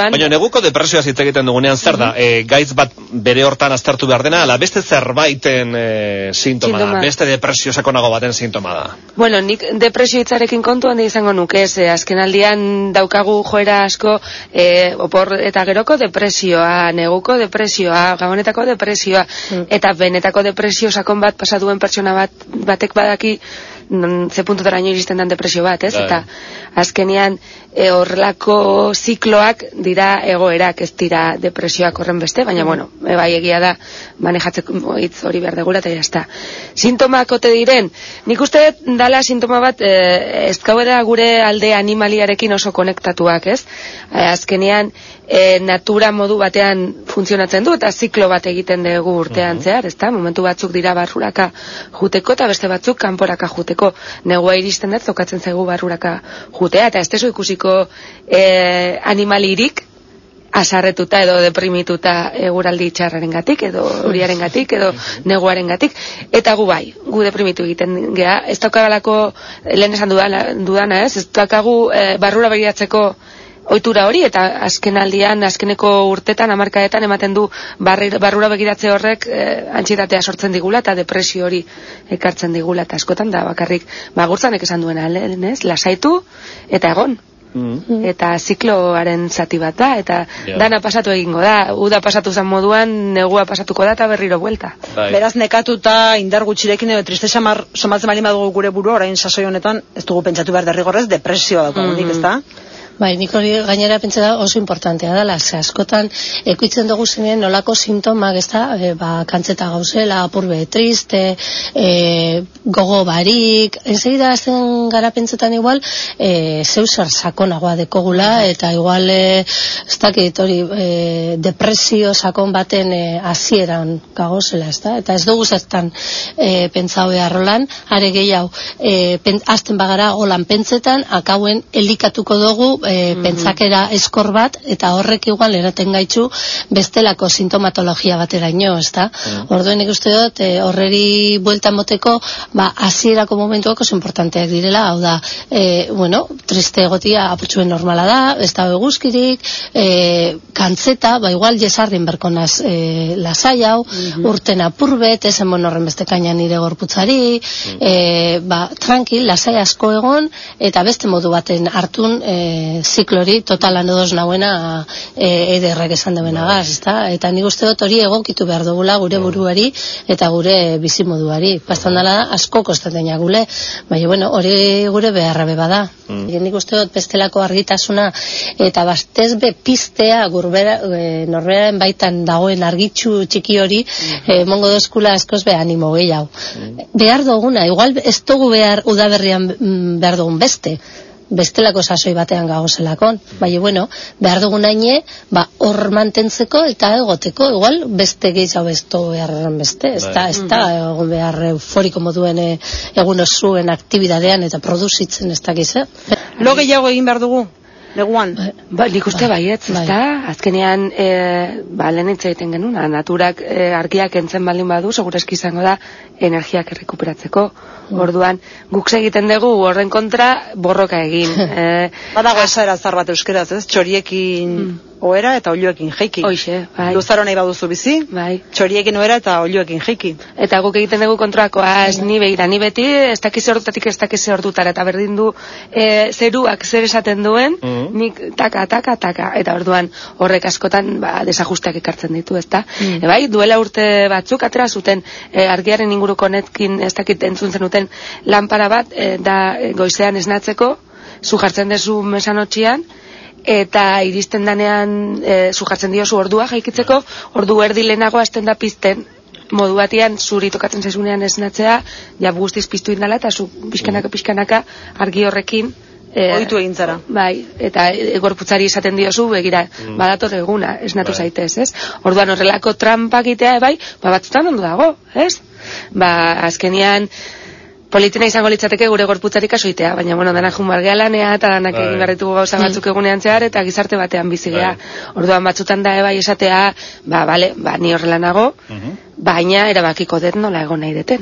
Orduan, Baina neguko depresioa hitz egiten dugunean zer da, e, gaitz bat bere hortan aztertu behar dena, ala beste zerbaiten e, sintoma da, Sintoma. beste depresio sakonago baten sintoma da. Bueno, nik depresio hitzarekin kontu handi izango nuke, ez, eh, azken aldian daukagu joera asko e, opor eta geroko depresioa, neguko depresioa, gabonetako depresioa, eta benetako depresio sakon bat pasaduen pertsona bat batek badaki mm, ze puntutaraino iristen den depresio bat, ez? Bai. Eta azkenean e, horrelako zikloak dira egoerak, ez dira depresioak horren beste, baina bueno, e, bai egia da manejatzeko hitz hori behar degula eta jazta. Sintomak ote diren, nik uste dala sintoma bat e, ez gauera gure alde animaliarekin oso konektatuak, ez? E, azkenean e, natura modu batean funtzionatzen du eta ziklo bat egiten dugu urtean zehar, ezta? Momentu batzuk dira barruraka juteko eta beste batzuk kanporaka juteko. Negua iristen dut zokatzen zaigu barruraka jutea eta ez ikusiko e, animalirik asarretuta edo deprimituta eguraldi txarraren gatik, edo uriaren gatik, edo neguaren gatik, eta gu bai, gu deprimitu egiten gea, ez daukagalako, lehen esan dudana, dudana ez, ez daukagu e, barrura begiratzeko ohitura hori, eta azken aldian, azkeneko urtetan, amarkaetan, ematen du barri, barrura begiratze horrek e, antxietatea sortzen digula, eta depresio hori ekartzen digula, eta askotan da bakarrik, bagurtzanek esan duena, lehen ez, lasaitu, eta egon, Mm. eta zikloaren zati bat da, eta Ja. dana pasatu egingo da, uda pasatu zen moduan, negua pasatuko da eta berriro buelta. Bai. Beraz nekatuta indar gutxirekin edo triste samar somatzen bali badugu gure buru orain sasoi honetan ez dugu pentsatu behar derrigorrez depresioa daukagunik, Mhm. ezta? Bai, nik hori gainera pentsa da oso importantea dela, ze askotan ekuitzen dugu zenean nolako sintomak, ez da, e, ba, kantzeta gauzela, apurbe triste, e, gogo barik, enzegida azten gara pentsetan igual, e, zeu zer sakonagoa dekogula, eta igual, e, ez dakit hori, e, depresio sakon baten e, hasieran gagozela, ez da, eta ez dugu zertan e, pentsau beharrolan, are gehiago, e, pen, azten bagara holan pentsetan, akauen elikatuko dugu e, pentsakera eskor bat, eta horrek igual eraten gaitzu bestelako sintomatologia bateraino, ez da? Orduen nik uste dut, e, horreri buelta moteko, ba, hasierako momentuak oso importanteak direla, hau da, e, bueno, triste egotia apurtxuen normala da, ez da eguzkirik, e, kantzeta, ba, igual jesarrin berkonaz e, lasai hau, urten apurbet, ez emon horren beste kaina nire gorputzari, e, ba, tranquil, lasai asko egon, eta beste modu baten hartun e, ziklori totalan odoz nauena e, ederrek esan debena gaz, ezta? Eta nik uste dut hori egokitu behar dugula gure buruari eta gure bizimoduari. Pastan dela asko kostaten gule, baina bueno, hori gure beharra beba da. Mm. Nik uste dut bestelako argitasuna eta bastez be piztea gurbera, e, norberaren baitan dagoen argitxu txiki hori, e, mongo dozkula askoz be animo gehiago. Behar duguna, igual ez dugu behar udaberrian mm, behar dugun beste, bestelako sasoi batean gagozelakon. Baina, bueno, behar dugun haine, ba, hor mantentzeko eta egoteko, igual, beste gehiago ez du beharren beste, ez da, ez da, egon behar euforiko moduen e, egun osuen aktibidadean eta produzitzen ez dakiz, eh? Lo gehiago egin behar dugu, neguan. Ba, nik uste baietz, bai. ezta? Azkenean, e, ba, lehen egiten genuen, naturak e, argiak entzen baldin badu, segurazki izango da, energiak errekuperatzeko. Orduan, guk egiten dugu horren kontra borroka egin. e, Badago esaera zar bat euskeraz, ez? Txoriekin oera eta oiloekin jeiki. Hoixe, bai. Luzaro nahi baduzu bizi, bai. txoriekin oera eta oiloekin jeiki. Eta guk egiten dugu kontrakoa, ez ni begira, ni beti ez dakiz ordutatik ez dakiz ordutara, eta berdin du e, zeruak zer esaten duen, Mhm. nik taka, taka, taka, eta orduan horrek askotan ba, desajusteak ekartzen ditu, ezta? E, bai, duela urte batzuk atera zuten e, argiaren inguruko netkin ez dakit entzun zenuten lanpara bat, e, da e, goizean esnatzeko, zu jartzen dezu mesanotxian, eta iristen danean e, zu jartzen diozu ordua jaikitzeko, ordu erdi lehenago hasten da pizten modu batean zuri tokatzen zaizunean esnatzea, ja guztiz piztu indala eta zu pixkanaka pixkanaka argi horrekin e, Ohitu egin zara. Bai, eta e, gorputzari esaten diozu, begira, badator eguna, esnatu Bai. zaitez, ez? Orduan horrelako trampak egitea, bai, ba, batzutan ondo dago, ez? Ba, azkenian, politena izango litzateke gure gorputzari kasoitea, baina bueno, dana jun bar gea lanea eta danak Bai. egin ditugu gauza batzuk egunean zehar eta gizarte batean bizi gea. Orduan batzutan da bai esatea, ba, bale, ba, ni horrela nago, baina erabakiko dut nola egon nahi deten.